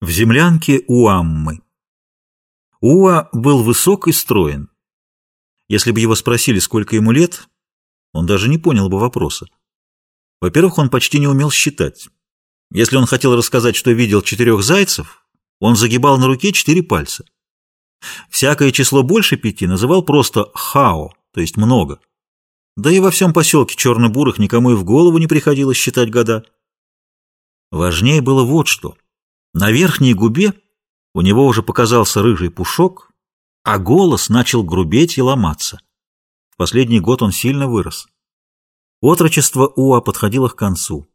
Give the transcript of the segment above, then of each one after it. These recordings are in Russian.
В землянке Уаммы. Уа был высок и строен. Если бы его спросили, сколько ему лет, он даже не понял бы вопроса. Во-первых, он почти не умел считать. Если он хотел рассказать, что видел четырех зайцев, он загибал на руке четыре пальца. Всякое число больше пяти называл просто «хао», то есть «много». Да и во всем поселке черно-бурых никому и в голову не приходилось считать года. Важнее было вот что — на верхней губе у него уже показался рыжий пушок, а голос начал грубеть и ломаться. В последний год он сильно вырос. Отрочество Уа подходило к концу.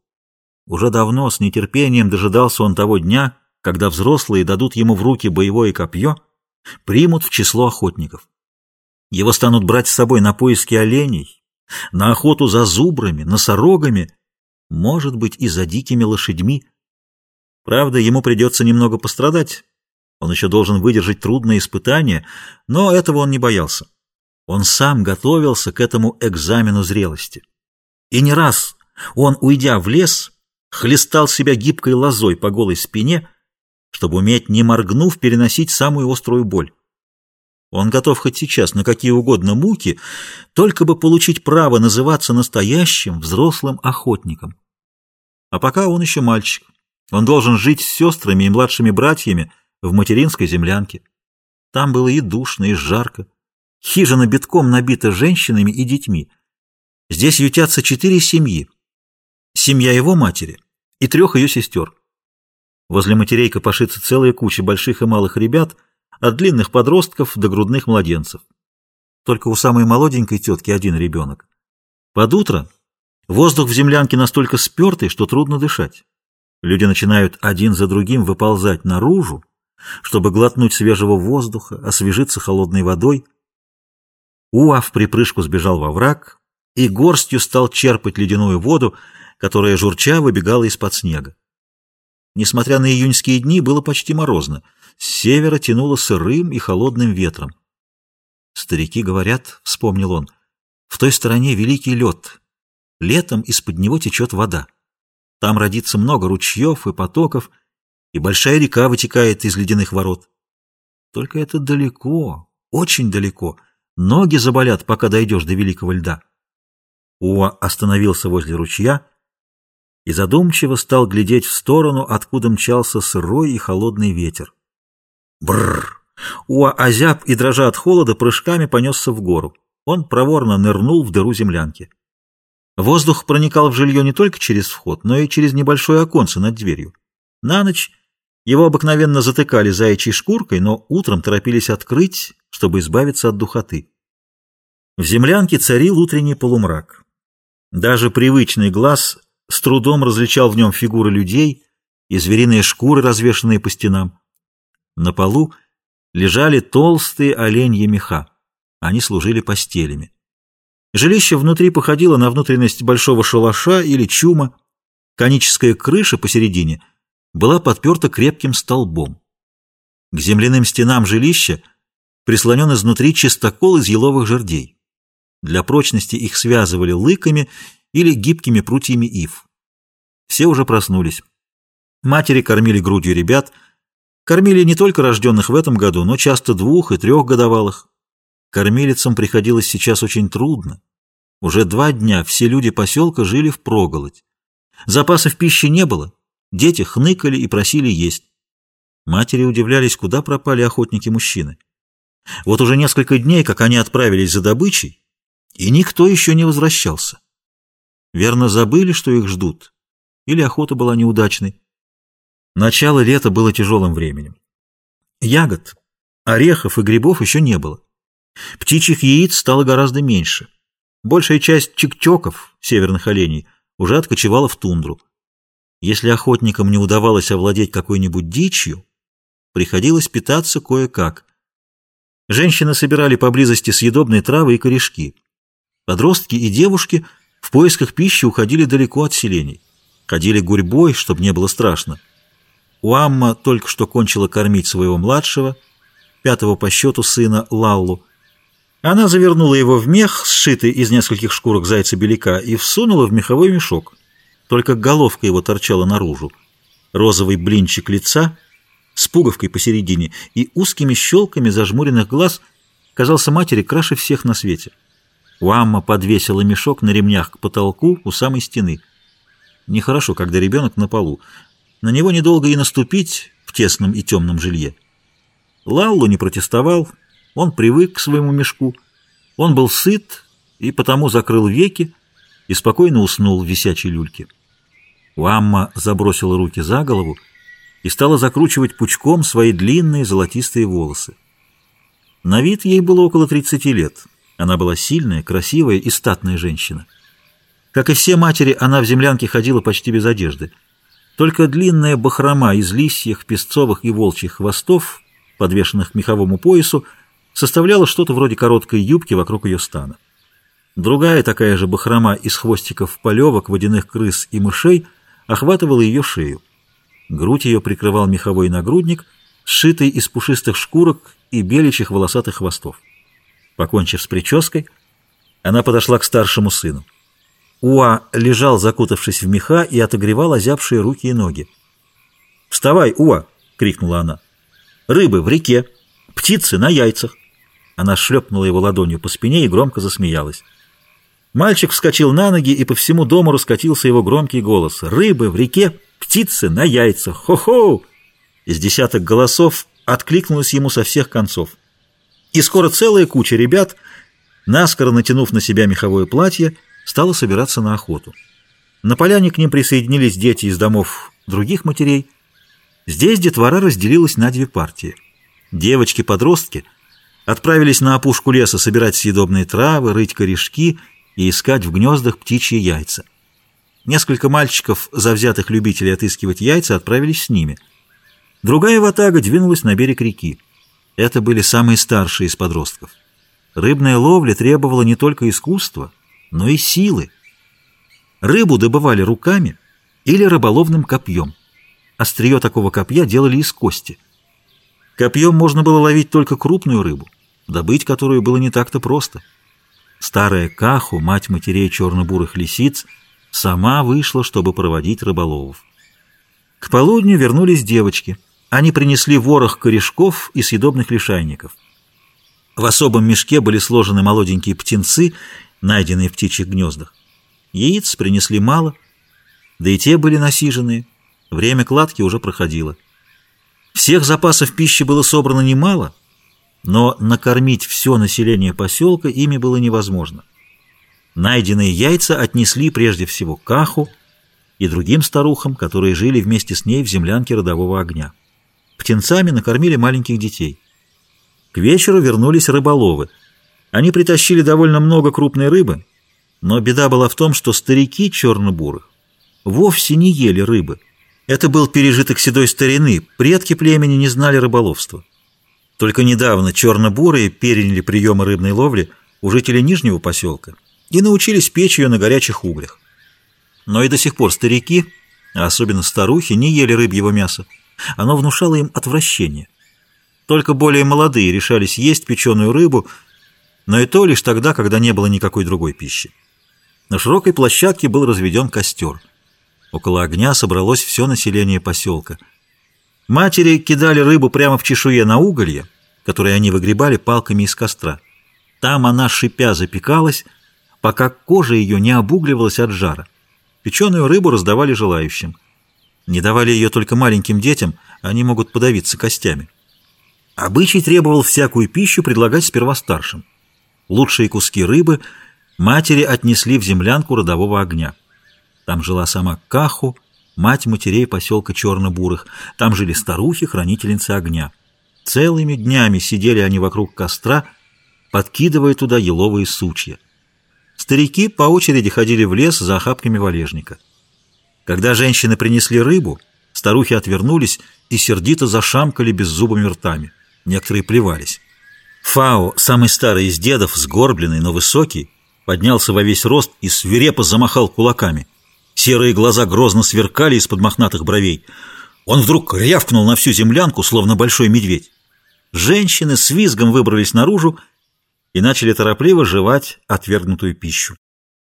Уже давно с нетерпением дожидался он того дня, когда взрослые дадут ему в руки боевое копье, примут в число охотников. Его станут брать с собой на поиски оленей, на охоту за зубрами, носорогами, может быть, и за дикими лошадьми, Правда, ему придется немного пострадать. Он еще должен выдержать трудные испытания, но этого он не боялся. Он сам готовился к этому экзамену зрелости. И не раз он, уйдя в лес, хлестал себя гибкой лозой по голой спине, чтобы уметь, не моргнув, переносить самую острую боль. Он готов хоть сейчас на какие угодно муки, только бы получить право называться настоящим взрослым охотником. А пока он еще мальчик. Он должен жить с сестрами и младшими братьями в материнской землянке. Там было и душно, и жарко. Хижина битком набита женщинами и детьми. Здесь ютятся четыре семьи. Семья его матери и трех ее сестер. Возле матерей копошится целая куча больших и малых ребят, от длинных подростков до грудных младенцев. Только у самой молоденькой тетки один ребенок. Под утро воздух в землянке настолько спертый, что трудно дышать. Люди начинают один за другим выползать наружу, чтобы глотнуть свежего воздуха, освежиться холодной водой. Уа в припрыжку сбежал во враг и горстью стал черпать ледяную воду, которая журча выбегала из-под снега. Несмотря на июньские дни, было почти морозно. С севера тянуло сырым и холодным ветром. «Старики говорят», — вспомнил он, — «в той стороне великий лед. Летом из-под него течет вода». Там родится много ручьев и потоков, и большая река вытекает из ледяных ворот. Только это далеко, очень далеко. Ноги заболят, пока дойдешь до великого льда. Уа остановился возле ручья и задумчиво стал глядеть в сторону, откуда мчался сырой и холодный ветер. Бррр! Уа озяб и, дрожа от холода, прыжками понесся в гору. Он проворно нырнул в дыру землянки. Воздух проникал в жилье не только через вход, но и через небольшое оконце над дверью. На ночь его обыкновенно затыкали заячьей шкуркой, но утром торопились открыть, чтобы избавиться от духоты. В землянке царил утренний полумрак. Даже привычный глаз с трудом различал в нем фигуры людей и звериные шкуры, развешанные по стенам. На полу лежали толстые оленьи меха. Они служили постелями. Жилище внутри походило на внутренность большого шалаша или чума. Коническая крыша посередине была подперта крепким столбом. К земляным стенам жилища прислонен изнутри чистокол из еловых жердей. Для прочности их связывали лыками или гибкими прутьями ив. Все уже проснулись. Матери кормили грудью ребят, кормили не только рожденных в этом году, но часто двух- и трехгодовалых. Кормилицам приходилось сейчас очень трудно. Уже два дня все люди поселка жили в проголодь. Запасов пищи не было, дети хныкали и просили есть. Матери удивлялись, куда пропали охотники-мужчины. Вот уже несколько дней, как они отправились за добычей, и никто еще не возвращался. Верно, забыли, что их ждут, или охота была неудачной. Начало лета было тяжелым временем. Ягод, орехов и грибов еще не было. Птичьих яиц стало гораздо меньше. Большая часть чикчоков, северных оленей, уже откочевала в тундру. Если охотникам не удавалось овладеть какой-нибудь дичью, приходилось питаться кое-как. Женщины собирали поблизости съедобные травы и корешки. Подростки и девушки в поисках пищи уходили далеко от селений. Ходили гурьбой, чтобы не было страшно. Уамма только что кончила кормить своего младшего, пятого по счету сына Лаллу, она завернула его в мех, сшитый из нескольких шкурок зайца-беляка, и всунула в меховой мешок. Только головка его торчала наружу. Розовый блинчик лица с пуговкой посередине и узкими щелками зажмуренных глаз, казался матери краше всех на свете. Уамма подвесила мешок на ремнях к потолку у самой стены. Нехорошо, когда ребенок на полу. На него недолго и наступить в тесном и темном жилье. Лаллу не протестовал, он привык к своему мешку. Он был сыт и потому закрыл веки и спокойно уснул в висячей люльке. Уамма забросила руки за голову и стала закручивать пучком свои длинные золотистые волосы. На вид ей было около 30 лет. Она была сильная, красивая и статная женщина. Как и все матери, она в землянке ходила почти без одежды. Только длинная бахрома из лисьих, песцовых и волчьих хвостов, подвешенных к меховому поясу, составляла что-то вроде короткой юбки вокруг ее стана. Другая такая же бахрома из хвостиков полевок, водяных крыс и мышей охватывала ее шею. Грудь ее прикрывал меховой нагрудник, сшитый из пушистых шкурок и беличьих волосатых хвостов. Покончив с прической, она подошла к старшему сыну. Уа лежал, закутавшись в меха, и отогревал озябшие руки и ноги. «Вставай, Уа!» — крикнула она. «Рыбы в реке, птицы на яйцах!» Она шлепнула его ладонью по спине и громко засмеялась. Мальчик вскочил на ноги, и по всему дому раскатился его громкий голос. «Рыбы в реке, птицы на яйцах! Хо-хо!» Из десяток голосов откликнулось ему со всех концов. И скоро целая куча ребят, наскоро натянув на себя меховое платье, стала собираться на охоту. На поляне к ним присоединились дети из домов других матерей. Здесь детвора разделилась на две партии. Девочки-подростки отправились на опушку леса собирать съедобные травы, рыть корешки и искать в гнездах птичьи яйца. Несколько мальчиков, завзятых любителей отыскивать яйца, отправились с ними. Другая ватага двинулась на берег реки. Это были самые старшие из подростков. Рыбная ловля требовала не только искусства, но и силы. Рыбу добывали руками или рыболовным копьем. Острие такого копья делали из кости. Копьем можно было ловить только крупную рыбу, добыть которую было не так-то просто. Старая Каху, мать матерей черно-бурых лисиц, сама вышла, чтобы проводить рыболовов. К полудню вернулись девочки. Они принесли ворох корешков и съедобных лишайников. В особом мешке были сложены молоденькие птенцы, найденные в птичьих гнездах. Яиц принесли мало, да и те были насиженные. Время кладки уже проходило. Всех запасов пищи было собрано немало, но накормить все население поселка ими было невозможно. Найденные яйца отнесли прежде всего Каху и другим старухам, которые жили вместе с ней в землянке родового огня. Птенцами накормили маленьких детей. К вечеру вернулись рыболовы. Они притащили довольно много крупной рыбы, но беда была в том, что старики черно-бурых вовсе не ели рыбы. Это был пережиток седой старины, предки племени не знали рыболовства. Только недавно черно-бурые переняли приемы рыбной ловли у жителей Нижнего поселка и научились печь ее на горячих углях. Но и до сих пор старики, а особенно старухи, не ели рыбьего мяса. Оно внушало им отвращение. Только более молодые решались есть печеную рыбу, но и то лишь тогда, когда не было никакой другой пищи. На широкой площадке был разведен костер. Около огня собралось все население поселка. Матери кидали рыбу прямо в чешуе на уголье, которые они выгребали палками из костра. Там она, шипя, запекалась, пока кожа ее не обугливалась от жара. Печеную рыбу раздавали желающим. Не давали ее только маленьким детям, они могут подавиться костями. Обычай требовал всякую пищу предлагать сперва старшим. Лучшие куски рыбы матери отнесли в землянку родового огня. Там жила сама Каху, мать матерей поселка Черно-Бурых. Там жили старухи, хранительницы огня. Целыми днями сидели они вокруг костра, подкидывая туда еловые сучья. Старики по очереди ходили в лес за охапками валежника. Когда женщины принесли рыбу, старухи отвернулись и сердито зашамкали беззубыми ртами. Некоторые плевались. Фао, самый старый из дедов, сгорбленный, но высокий, поднялся во весь рост и свирепо замахал кулаками. Серые глаза грозно сверкали из-под мохнатых бровей. Он вдруг рявкнул на всю землянку, словно большой медведь. Женщины с визгом выбрались наружу и начали торопливо жевать отвергнутую пищу.